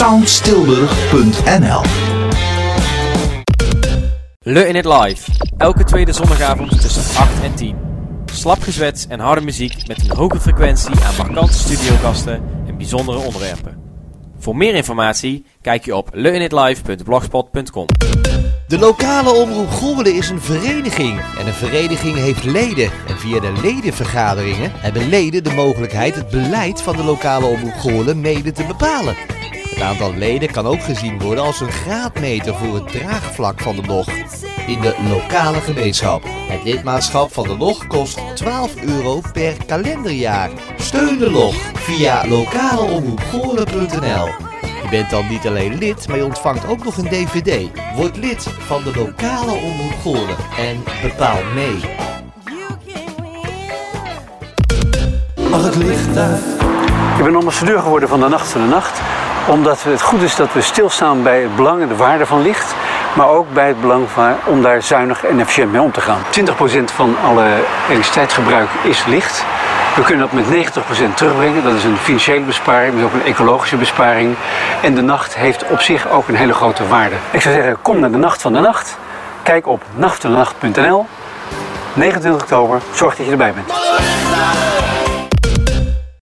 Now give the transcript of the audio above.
soundstilburg.nl Le In It Live. Elke tweede zondagavond tussen 8 en 10. Slap gezwets en harde muziek met een hoge frequentie aan markante studiogasten en bijzondere onderwerpen. Voor meer informatie kijk je op leinitlive.blogspot.com. De lokale omroep Gommelen is een vereniging en een vereniging heeft leden. En via de ledenvergaderingen hebben leden de mogelijkheid het beleid van de lokale omroep Gommelen mede te bepalen. Het aantal leden kan ook gezien worden als een graadmeter voor het draagvlak van de log in de lokale gemeenschap. Het lidmaatschap van de log kost 12 euro per kalenderjaar. Steun de log via lokaleomroepgoorlen.nl Je bent dan niet alleen lid, maar je ontvangt ook nog een dvd. Word lid van de lokale omroep en bepaal mee. Mag het licht uit? Ik ben ambassadeur geworden van de Nacht van de Nacht. Omdat het goed is dat we stilstaan bij het belang en de waarde van licht. Maar ook bij het belang van, om daar zuinig en efficiënt mee om te gaan. 20% van alle elektriciteitsgebruik is licht. We kunnen dat met 90% terugbrengen. Dat is een financiële besparing, maar ook een ecologische besparing. En de nacht heeft op zich ook een hele grote waarde. Ik zou zeggen, kom naar de Nacht van de Nacht. Kijk op nachtvandenacht.nl. 29 oktober, zorg dat je erbij bent.